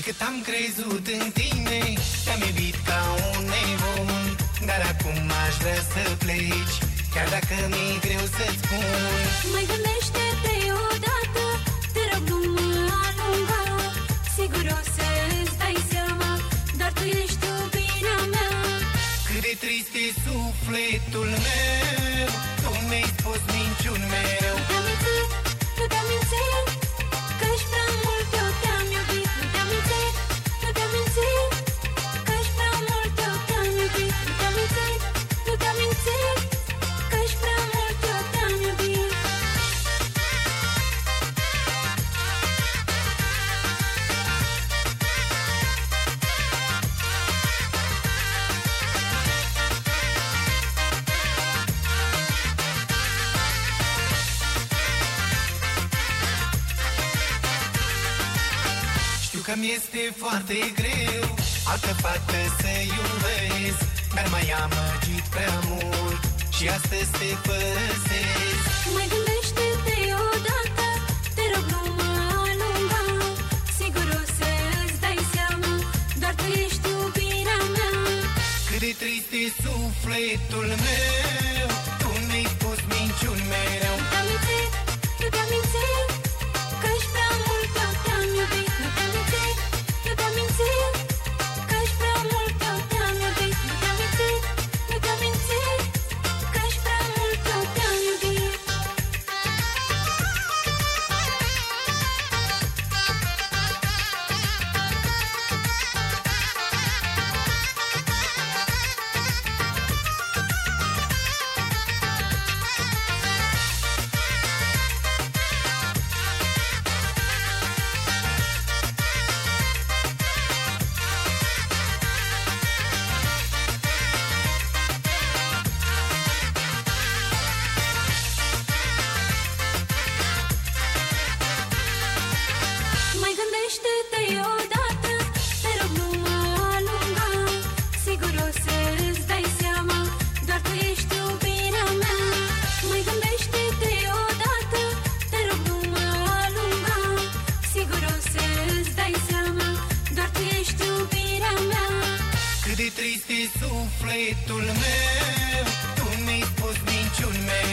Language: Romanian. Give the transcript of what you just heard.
cât am crezut în tine Te-am iubit ca un nebun Dar acum aș vrea să pleci Chiar dacă mi-e greu să-ți spun. Mai gândește-te odată Te rog nu mă alunga Sigur o să-ți dai seama Doar tu ești iubirea mea. Cât de trist e sufletul meu Tu mi-ai spus minciuni că mi este foarte greu. Altă fată să iubesc Dar mai amăgit prea mult. Și astăzi te părăsesc. Mai gândește-te odată Te rog nu mă alunga. Sigur o să-ți dai seama Doar tu ești iubirea mea. Cât de trist e sufletul meu sufletul meu Tu mi-ai spus minciuni mereu